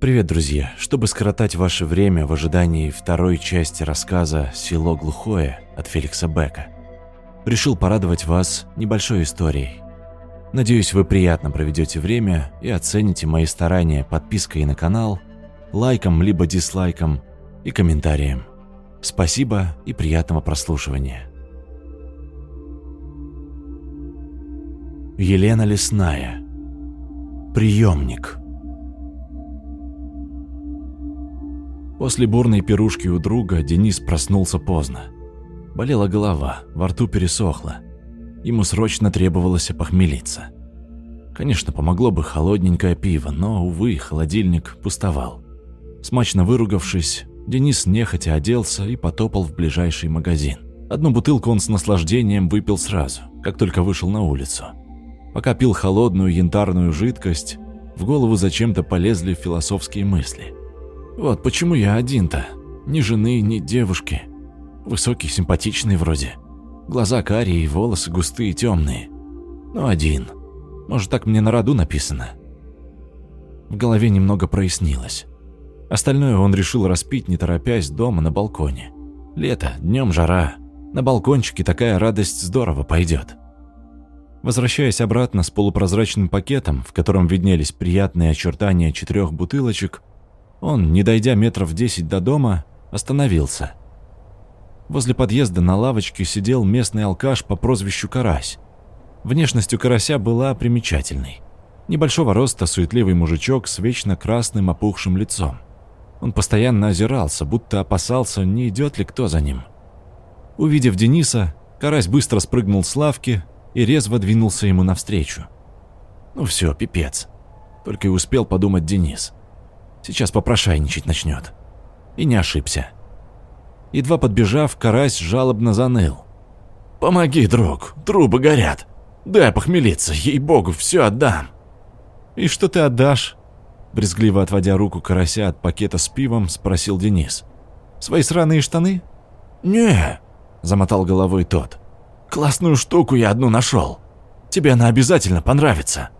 Привет, друзья! Чтобы скоротать ваше время в ожидании второй части рассказа «Село глухое» от Феликса Бека, решил порадовать вас небольшой историей. Надеюсь, вы приятно проведете время и оцените мои старания подпиской на канал, лайком либо дизлайком и комментарием. Спасибо и приятного прослушивания. Елена Лесная. Приемник. После бурной пирушки у друга Денис проснулся поздно. Болела голова, во рту пересохло. Ему срочно требовалось опохмелиться. Конечно, помогло бы холодненькое пиво, но, увы, холодильник пустовал. Смачно выругавшись, Денис нехотя оделся и потопал в ближайший магазин. Одну бутылку он с наслаждением выпил сразу, как только вышел на улицу. Пока пил холодную янтарную жидкость, в голову зачем-то полезли философские мысли. Вот почему я один-то. Ни жены, ни девушки. Высокий, симпатичный вроде. Глаза карие, волосы густые, темные. Но один. Может, так мне на роду написано. В голове немного прояснилось. Остальное он решил распить, не торопясь, дома на балконе. Лето, днем жара. На балкончике такая радость здорово пойдет. Возвращаясь обратно с полупрозрачным пакетом, в котором виднелись приятные очертания четырех бутылочек, он, не дойдя метров десять до дома, остановился. Возле подъезда на лавочке сидел местный алкаш по прозвищу Карась. Внешность у Карася была примечательной. Небольшого роста суетливый мужичок с вечно красным опухшим лицом. Он постоянно озирался, будто опасался, не идет ли кто за ним. Увидев Дениса, Карась быстро спрыгнул с лавки и резво двинулся ему навстречу. Ну все, пипец. Только и успел подумать Денис. Сейчас попрошайничать начнет. И не ошибся. Едва подбежав, карась жалобно заныл. «Помоги, друг, трубы горят. Дай похмелиться, ей-богу, все отдам». «И что ты отдашь?» Брезгливо отводя руку карася от пакета с пивом, спросил Денис. «Свои сраные штаны?» «Не», — замотал головой тот. «Классную штуку я одну нашел. Тебе она обязательно понравится».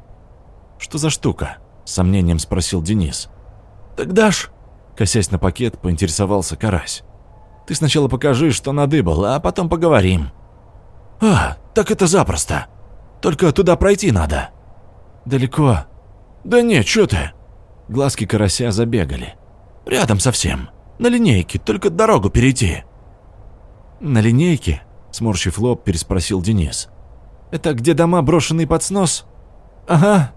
«Что за штука?» — с сомнением спросил Денис. «Тогда ж...» — косясь на пакет, поинтересовался Карась. «Ты сначала покажи, что надыбал, а потом поговорим». «А, так это запросто. Только туда пройти надо». «Далеко?» «Да нет, чё ты?» Глазки карася забегали. «Рядом совсем. На линейке, только дорогу перейти». «На линейке?» – сморщив лоб, переспросил Денис. «Это где дома брошенные под снос?» «Ага».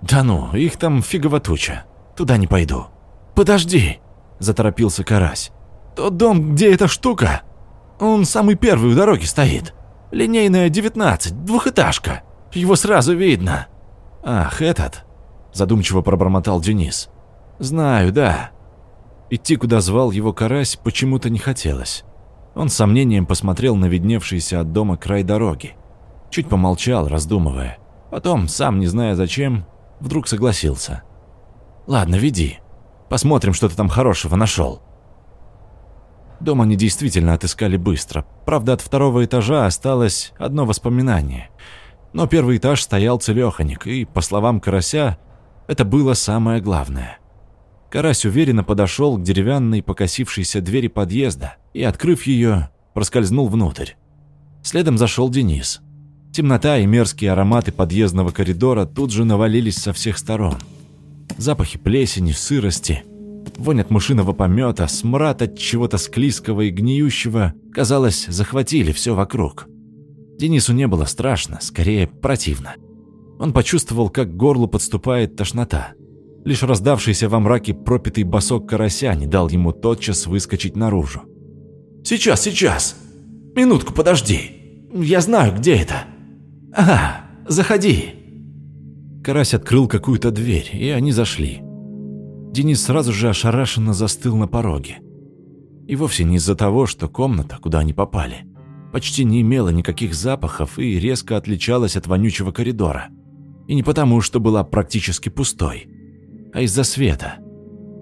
«Да ну, их там фигово туча. Туда не пойду». «Подожди», – заторопился Карась. «Тот дом, где эта штука, он самый первый у дороги стоит. Линейная 19, двухэтажка. Его сразу видно». «Ах, этот?» – задумчиво пробормотал Денис. «Знаю, да». Идти, куда звал его Карась, почему-то не хотелось. Он с сомнением посмотрел на видневшийся от дома край дороги. Чуть помолчал, раздумывая. Потом, сам не зная зачем, вдруг согласился. «Ладно, веди. Посмотрим, что ты там хорошего нашел». Дом они действительно отыскали быстро. Правда, от второго этажа осталось одно воспоминание. Но первый этаж стоял целеханик, и, по словам Карася, это было самое главное. Карась уверенно подошел к деревянной покосившейся двери подъезда и, открыв ее, проскользнул внутрь. Следом зашел Денис. Темнота и мерзкие ароматы подъездного коридора тут же навалились со всех сторон. Запахи плесени, сырости, вонь от мышиного помета, смрад от чего-то склизкого и гниющего, казалось, захватили все вокруг. Денису не было страшно, скорее противно. Он почувствовал, как к горлу подступает тошнота. Лишь раздавшийся во мраке пропитый босок карася не дал ему тотчас выскочить наружу. «Сейчас, сейчас! Минутку, подожди! Я знаю, где это! Ага, заходи!» Карась открыл какую-то дверь, и они зашли. Денис сразу же ошарашенно застыл на пороге. И вовсе не из-за того, что комната, куда они попали, почти не имела никаких запахов и резко отличалась от вонючего коридора. И не потому, что была практически пустой – а из-за света.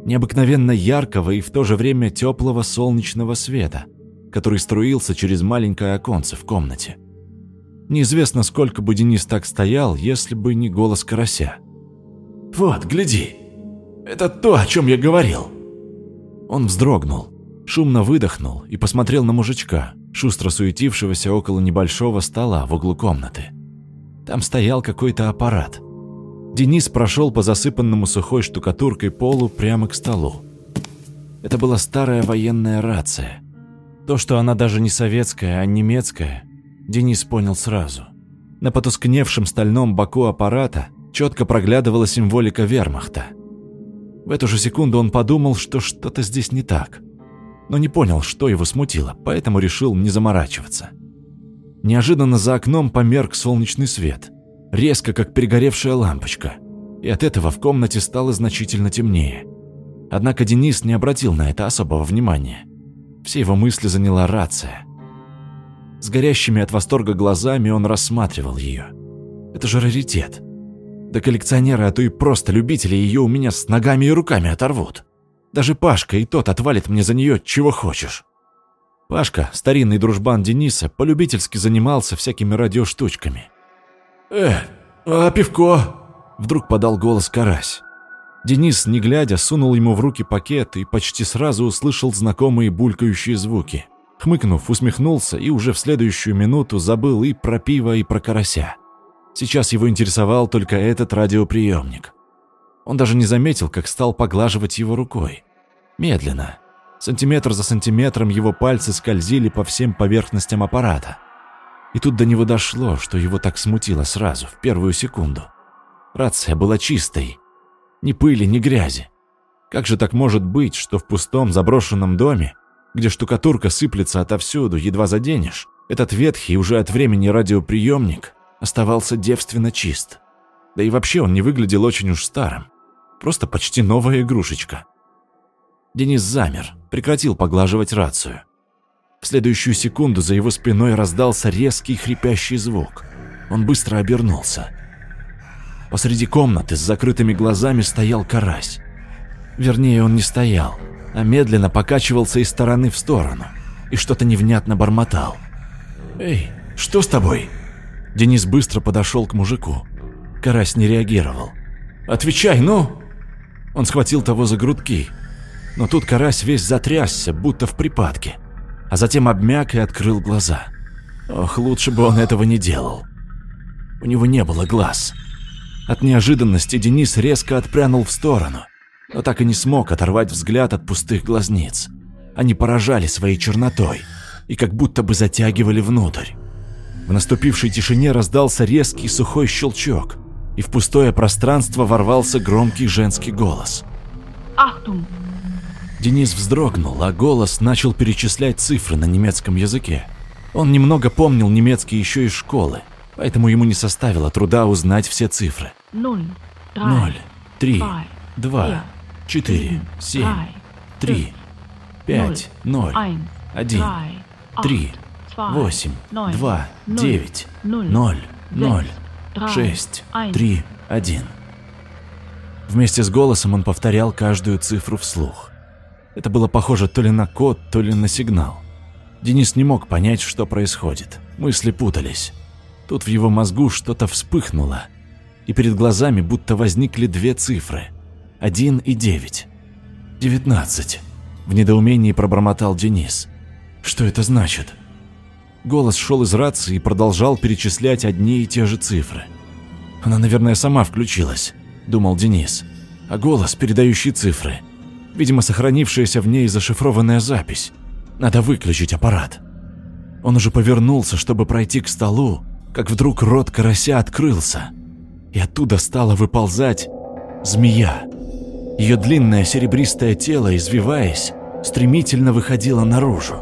Необыкновенно яркого и в то же время теплого солнечного света, который струился через маленькое оконце в комнате. Неизвестно, сколько бы Денис так стоял, если бы не голос карася. «Вот, гляди! Это то, о чем я говорил». Он вздрогнул, шумно выдохнул и посмотрел на мужичка, шустро суетившегося около небольшого стола в углу комнаты. Там стоял какой-то аппарат. Денис прошел по засыпанному сухой штукатуркой полу прямо к столу. Это была старая военная рация. То, что она даже не советская, а немецкая, Денис понял сразу. На потускневшем стальном боку аппарата четко проглядывала символика вермахта. В эту же секунду он подумал, что что-то здесь не так. Но не понял, что его смутило, поэтому решил не заморачиваться. Неожиданно за окном померк солнечный свет, резко как перегоревшая лампочка, и от этого в комнате стало значительно темнее. Однако Денис не обратил на это особого внимания. Все его мысли заняла рация. С горящими от восторга глазами он рассматривал ее. Это же раритет. Да коллекционеры, а то и просто любители ее у меня с ногами и руками оторвут. Даже Пашка и тот отвалит мне за нее чего хочешь. Пашка, старинный дружбан Дениса, полюбительски занимался всякими радиоштучками. «Э, а пивко?» Вдруг подал голос Карась. Денис, не глядя, сунул ему в руки пакет и почти сразу услышал знакомые булькающие звуки. Хмыкнув, усмехнулся и уже в следующую минуту забыл и про пиво, и про карася. Сейчас его интересовал только этот радиоприемник. Он даже не заметил, как стал поглаживать его рукой. Медленно. Сантиметр за сантиметром его пальцы скользили по всем поверхностям аппарата. И тут до него дошло, что его так смутило сразу, в первую секунду. Рация была чистой, ни пыли, ни грязи. Как же так может быть, что в пустом заброшенном доме, где штукатурка сыплется отовсюду, едва заденешь, этот ветхий уже от времени радиоприемник оставался девственно чист. Да и вообще он не выглядел очень уж старым. Просто почти новая игрушечка. Денис замер, прекратил поглаживать рацию. В следующую секунду за его спиной раздался резкий хрипящий звук. Он быстро обернулся. Посреди комнаты с закрытыми глазами стоял карась. Вернее, он не стоял, а медленно покачивался из стороны в сторону и что-то невнятно бормотал. «Эй, что с тобой?» Денис быстро подошел к мужику. Карась не реагировал. «Отвечай, ну!» Он схватил того за грудки. Но тут карась весь затрясся, будто в припадке, а затем обмяк и открыл глаза. Ох, лучше бы он этого не делал. У него не было глаз. От неожиданности Денис резко отпрянул в сторону, но так и не смог оторвать взгляд от пустых глазниц. Они поражали своей чернотой и как будто бы затягивали внутрь. В наступившей тишине раздался резкий сухой щелчок, и в пустое пространство ворвался громкий женский голос. Achtung! Денис вздрогнул, а голос начал перечислять цифры на немецком языке. Он немного помнил немецкий еще из школы, поэтому ему не составило труда узнать все цифры. Ноль, три, два, vier, четыре, sieben, семь, drei, три, пять, ноль, ein, один, drei, три, acht, zwei, восемь, neun, два, null, девять, null, ноль, ноль, drei, шесть, ein. три, один. Вместе с голосом он повторял каждую цифру вслух. Это было похоже то ли на код, то ли на сигнал. Денис не мог понять, что происходит. Мысли путались. Тут в его мозгу что-то вспыхнуло, и перед глазами будто возникли две цифры. Один и девять. Девятнадцать. В недоумении пробормотал Денис. Что это значит? Голос шел из рации и продолжал перечислять одни и те же цифры. Она, наверное, сама включилась, думал Денис. А голос, передающий цифры, видимо, сохранившаяся в ней зашифрованная запись. Надо выключить аппарат. Он уже повернулся, чтобы пройти к столу, как вдруг рот карася открылся, и оттуда стала выползать змея. Ее длинное серебристое тело, извиваясь, стремительно выходило наружу.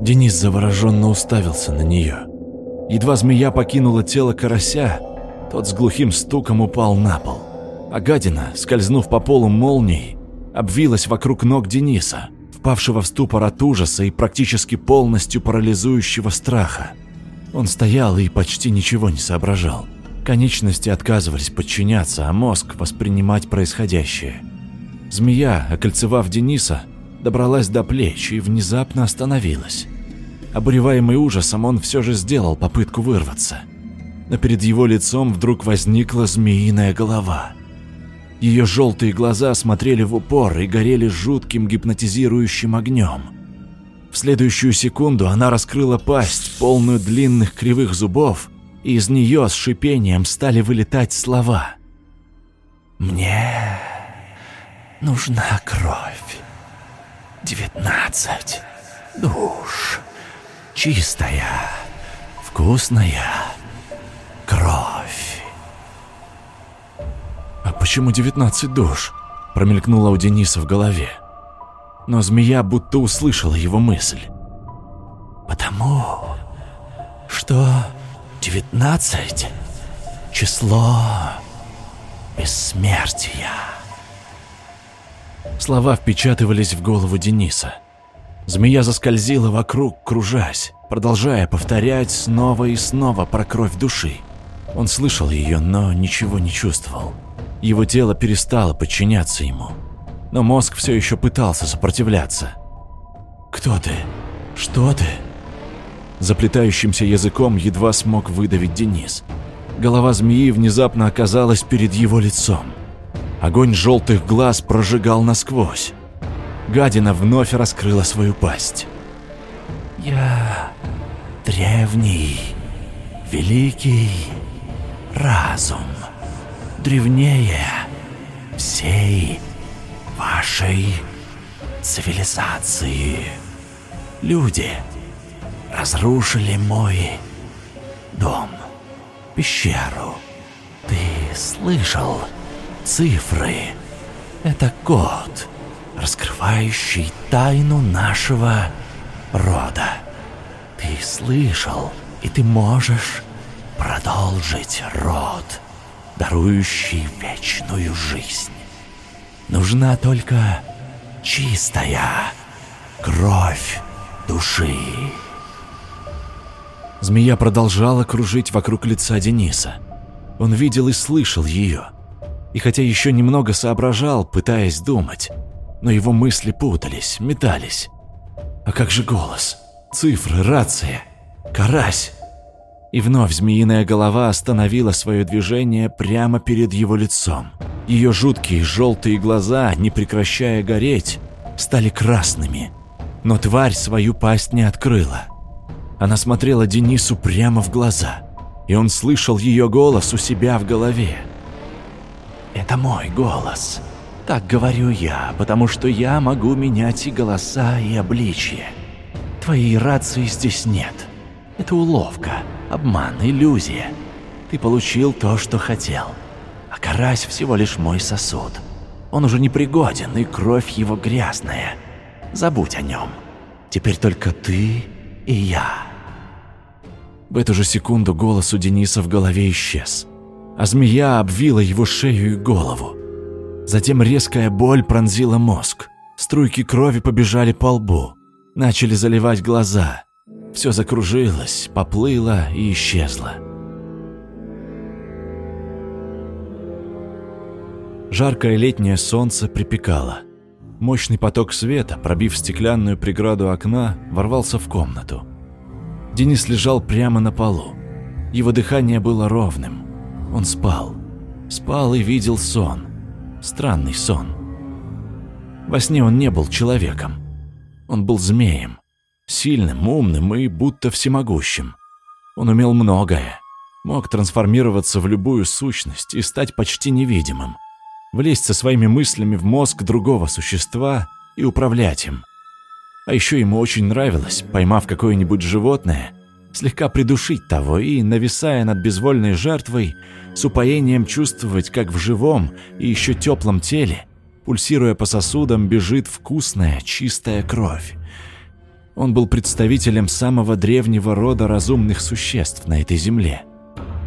Денис завороженно уставился на нее. Едва змея покинула тело карася, тот с глухим стуком упал на пол. А гадина, скользнув по полу молнией, обвилась вокруг ног Дениса, впавшего в ступор от ужаса и практически полностью парализующего страха. Он стоял и почти ничего не соображал. Конечности отказывались подчиняться, а мозг воспринимать происходящее. Змея, окольцевав Дениса, добралась до плеч и внезапно остановилась. Обуреваемый ужасом, он все же сделал попытку вырваться. Но перед его лицом вдруг возникла змеиная голова. Ее желтые глаза смотрели в упор и горели жутким гипнотизирующим огнем. В следующую секунду она раскрыла пасть, полную длинных кривых зубов, и из нее с шипением стали вылетать слова. «Мне нужна кровь. Девятнадцать душ. Чистая, вкусная кровь». «А почему девятнадцать душ?» – промелькнула у Дениса в голове. Но змея будто услышала его мысль. «Потому что девятнадцать – число бессмертия». Слова впечатывались в голову Дениса. Змея заскользила вокруг, кружась, продолжая повторять снова и снова про кровь души. Он слышал ее, но ничего не чувствовал. Его тело перестало подчиняться ему. Но мозг все еще пытался сопротивляться. «Кто ты? Что ты?» Заплетающимся языком едва смог выдавить Денис. Голова змеи внезапно оказалась перед его лицом. Огонь желтых глаз прожигал насквозь. Гадина вновь раскрыла свою пасть. «Я древний, великий разум, древнее всей вашей цивилизации. Люди разрушили мой дом, пещеру. Ты слышал цифры? Это код, раскрывающий тайну нашего рода. Ты слышал, и ты можешь продолжить род, дарующий вечную жизнь. Нужна только чистая кровь души. Змея продолжала кружить вокруг лица Дениса. Он видел и слышал ее. И хотя еще немного соображал, пытаясь думать, но его мысли путались, метались. А как же голос? Цифры, рация, карась. И вновь змеиная голова остановила свое движение прямо перед его лицом. Ее жуткие желтые глаза, не прекращая гореть, стали красными. Но тварь свою пасть не открыла. Она смотрела Денису прямо в глаза, и он слышал ее голос у себя в голове. «Это мой голос. Так говорю я, потому что я могу менять и голоса, и обличье. Твоей рации здесь нет. Это уловка, обман, иллюзия. Ты получил то, что хотел. А карась всего лишь мой сосуд. Он уже не пригоден, и кровь его грязная. Забудь о нем. Теперь только ты и я. В эту же секунду голос у Дениса в голове исчез, а змея обвила его шею и голову. Затем резкая боль пронзила мозг. Струйки крови побежали по лбу, начали заливать глаза. Все закружилось, поплыло и исчезло. Жаркое летнее солнце припекало. Мощный поток света, пробив стеклянную преграду окна, ворвался в комнату. Денис лежал прямо на полу. Его дыхание было ровным. Он спал. Спал и видел сон. Странный сон. Во сне он не был человеком. Он был змеем. Сильным, умным и будто всемогущим. Он умел многое. Мог трансформироваться в любую сущность и стать почти невидимым влезть со своими мыслями в мозг другого существа и управлять им. А еще ему очень нравилось, поймав какое-нибудь животное, слегка придушить того и, нависая над безвольной жертвой, с упоением чувствовать, как в живом и еще теплом теле, пульсируя по сосудам, бежит вкусная, чистая кровь. Он был представителем самого древнего рода разумных существ на этой земле.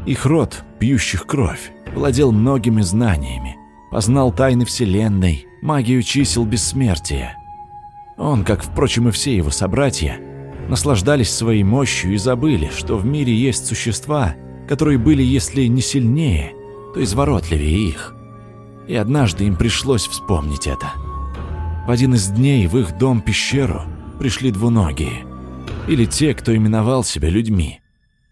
Их род, пьющих кровь, владел многими знаниями, познал тайны Вселенной, магию чисел бессмертия. Он, как, впрочем, и все его собратья, наслаждались своей мощью и забыли, что в мире есть существа, которые были, если не сильнее, то изворотливее их. И однажды им пришлось вспомнить это. В один из дней в их дом-пещеру пришли двуногие, или те, кто именовал себя людьми.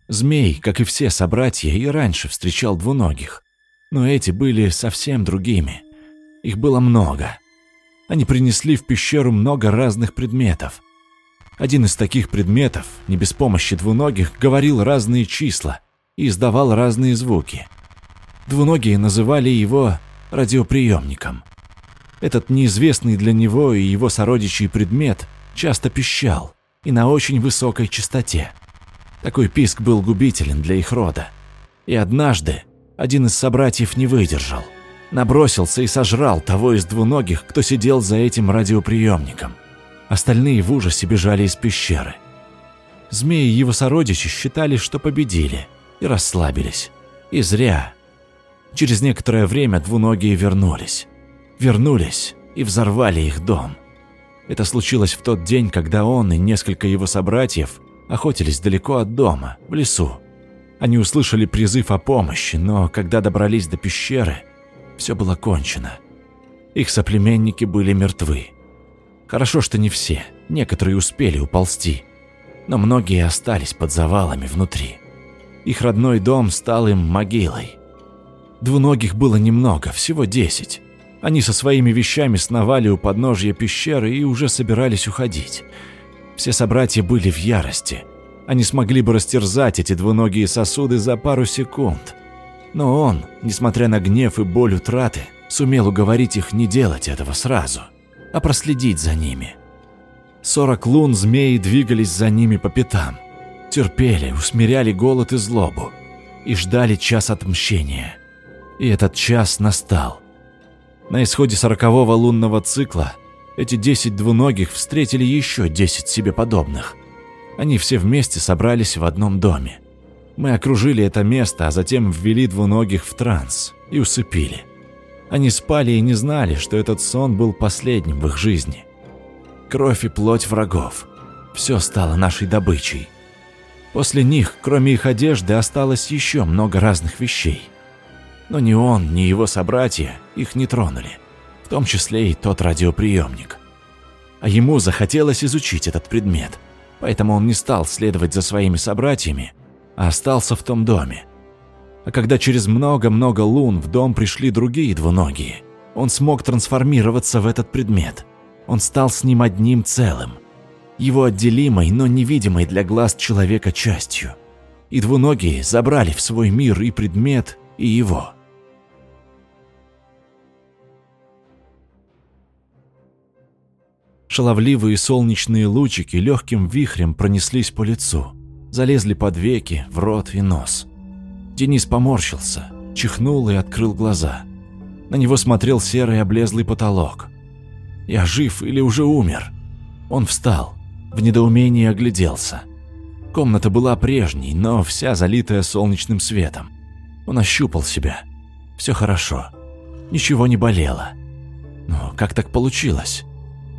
Змей, как и все собратья, и раньше встречал двуногих – но эти были совсем другими, Их было много. Они принесли в пещеру много разных предметов. Один из таких предметов, не без помощи двуногих, говорил разные числа и издавал разные звуки. Двуногие называли его радиоприемником. Этот неизвестный для него и его сородичей предмет часто пищал и на очень высокой частоте. Такой писк был губителен для их рода. И однажды один из собратьев не выдержал. Набросился и сожрал того из двуногих, кто сидел за этим радиоприемником. Остальные в ужасе бежали из пещеры. Змеи и его сородичи считали, что победили, и расслабились. И зря. Через некоторое время двуногие вернулись. Вернулись и взорвали их дом. Это случилось в тот день, когда он и несколько его собратьев охотились далеко от дома, в лесу. Они услышали призыв о помощи, но когда добрались до пещеры, все было кончено. Их соплеменники были мертвы. Хорошо, что не все, некоторые успели уползти, но многие остались под завалами внутри. Их родной дом стал им могилой. Двуногих было немного, всего десять. Они со своими вещами сновали у подножья пещеры и уже собирались уходить. Все собратья были в ярости. Они смогли бы растерзать эти двуногие сосуды за пару секунд. Но он, несмотря на гнев и боль утраты, сумел уговорить их не делать этого сразу, а проследить за ними. Сорок лун змеи двигались за ними по пятам, терпели, усмиряли голод и злобу и ждали час отмщения. И этот час настал. На исходе сорокового лунного цикла эти десять двуногих встретили еще десять себе подобных. Они все вместе собрались в одном доме. Мы окружили это место, а затем ввели двуногих в транс и усыпили. Они спали и не знали, что этот сон был последним в их жизни. Кровь и плоть врагов. Все стало нашей добычей. После них, кроме их одежды, осталось еще много разных вещей. Но ни он, ни его собратья их не тронули в том числе и тот радиоприемник. А ему захотелось изучить этот предмет, поэтому он не стал следовать за своими собратьями, а остался в том доме. А когда через много-много лун в дом пришли другие двуногие, он смог трансформироваться в этот предмет. Он стал с ним одним целым, его отделимой, но невидимой для глаз человека частью. И двуногие забрали в свой мир и предмет, и его – Шаловливые солнечные лучики легким вихрем пронеслись по лицу, залезли под веки, в рот и нос. Денис поморщился, чихнул и открыл глаза. На него смотрел серый облезлый потолок. «Я жив или уже умер?» Он встал, в недоумении огляделся. Комната была прежней, но вся залитая солнечным светом. Он ощупал себя. Все хорошо. Ничего не болело. Но как так получилось?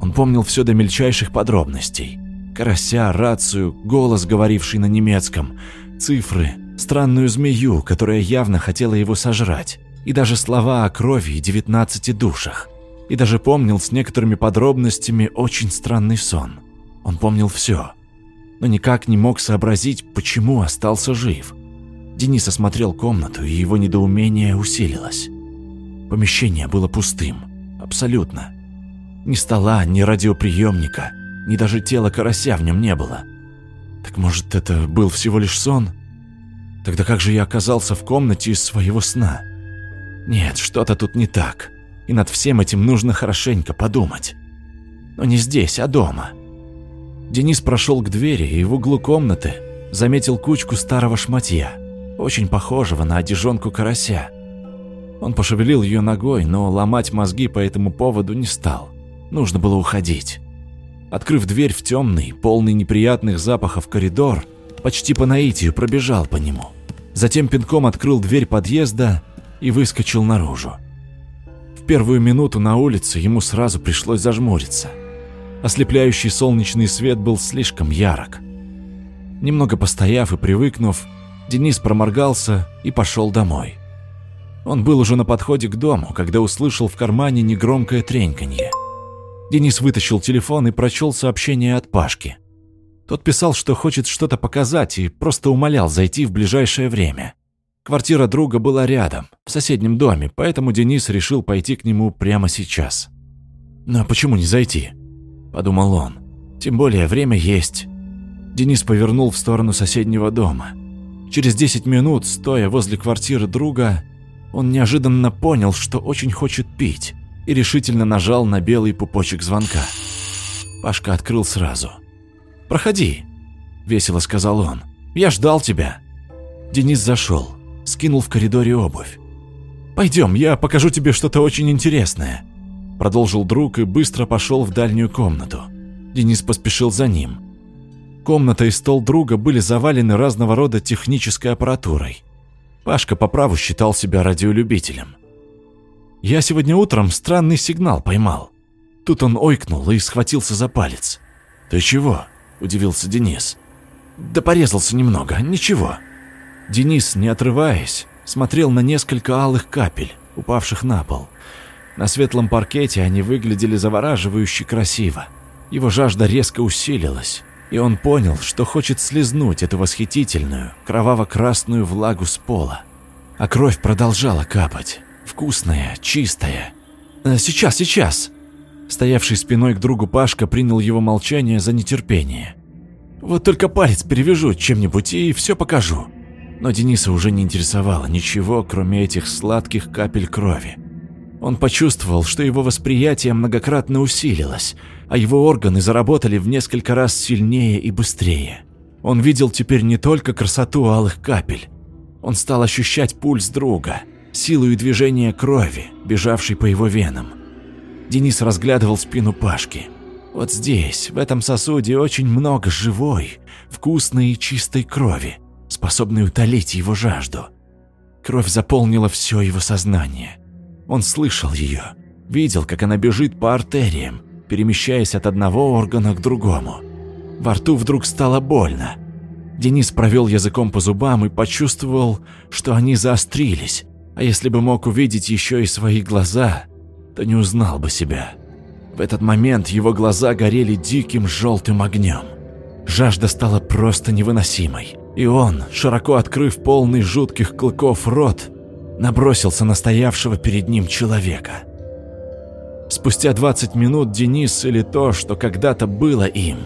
Он помнил все до мельчайших подробностей. Карася, рацию, голос, говоривший на немецком, цифры, странную змею, которая явно хотела его сожрать, и даже слова о крови и девятнадцати душах. И даже помнил с некоторыми подробностями очень странный сон. Он помнил все, но никак не мог сообразить, почему остался жив. Денис осмотрел комнату, и его недоумение усилилось. Помещение было пустым, абсолютно. Ни стола, ни радиоприемника, ни даже тела карася в нем не было. Так может, это был всего лишь сон? Тогда как же я оказался в комнате из своего сна? Нет, что-то тут не так, и над всем этим нужно хорошенько подумать. Но не здесь, а дома. Денис прошел к двери и в углу комнаты заметил кучку старого шматья, очень похожего на одежонку карася. Он пошевелил ее ногой, но ломать мозги по этому поводу не стал. Нужно было уходить. Открыв дверь в темный, полный неприятных запахов коридор, почти по наитию пробежал по нему. Затем пинком открыл дверь подъезда и выскочил наружу. В первую минуту на улице ему сразу пришлось зажмуриться. Ослепляющий солнечный свет был слишком ярок. Немного постояв и привыкнув, Денис проморгался и пошел домой. Он был уже на подходе к дому, когда услышал в кармане негромкое треньканье. Денис вытащил телефон и прочел сообщение от Пашки. Тот писал, что хочет что-то показать и просто умолял зайти в ближайшее время. Квартира друга была рядом, в соседнем доме, поэтому Денис решил пойти к нему прямо сейчас. «Но почему не зайти?» – подумал он. «Тем более время есть». Денис повернул в сторону соседнего дома. Через 10 минут, стоя возле квартиры друга, он неожиданно понял, что очень хочет пить, и решительно нажал на белый пупочек звонка. Пашка открыл сразу. «Проходи», – весело сказал он. «Я ждал тебя». Денис зашел, скинул в коридоре обувь. «Пойдем, я покажу тебе что-то очень интересное», – продолжил друг и быстро пошел в дальнюю комнату. Денис поспешил за ним. Комната и стол друга были завалены разного рода технической аппаратурой. Пашка по праву считал себя радиолюбителем. «Я сегодня утром странный сигнал поймал». Тут он ойкнул и схватился за палец. «Ты чего?» – удивился Денис. «Да порезался немного, ничего». Денис, не отрываясь, смотрел на несколько алых капель, упавших на пол. На светлом паркете они выглядели завораживающе красиво. Его жажда резко усилилась, и он понял, что хочет слезнуть эту восхитительную, кроваво-красную влагу с пола. А кровь продолжала капать, вкусная, чистая. «Э, «Сейчас, сейчас!» Стоявший спиной к другу Пашка принял его молчание за нетерпение. «Вот только палец перевяжу чем-нибудь и все покажу». Но Дениса уже не интересовало ничего, кроме этих сладких капель крови. Он почувствовал, что его восприятие многократно усилилось, а его органы заработали в несколько раз сильнее и быстрее. Он видел теперь не только красоту алых капель. Он стал ощущать пульс друга, силу и движение крови, бежавшей по его венам. Денис разглядывал спину Пашки. Вот здесь, в этом сосуде, очень много живой, вкусной и чистой крови, способной утолить его жажду. Кровь заполнила все его сознание. Он слышал ее, видел, как она бежит по артериям, перемещаясь от одного органа к другому. Во рту вдруг стало больно. Денис провел языком по зубам и почувствовал, что они заострились, а если бы мог увидеть еще и свои глаза, то не узнал бы себя. В этот момент его глаза горели диким желтым огнем. Жажда стала просто невыносимой, и он, широко открыв полный жутких клыков рот, набросился на стоявшего перед ним человека. Спустя 20 минут Денис, или то, что когда-то было им,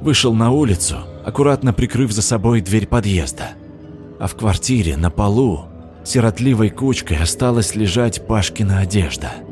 вышел на улицу, аккуратно прикрыв за собой дверь подъезда. А в квартире, на полу, сиротливой кучкой осталась лежать Пашкина одежда –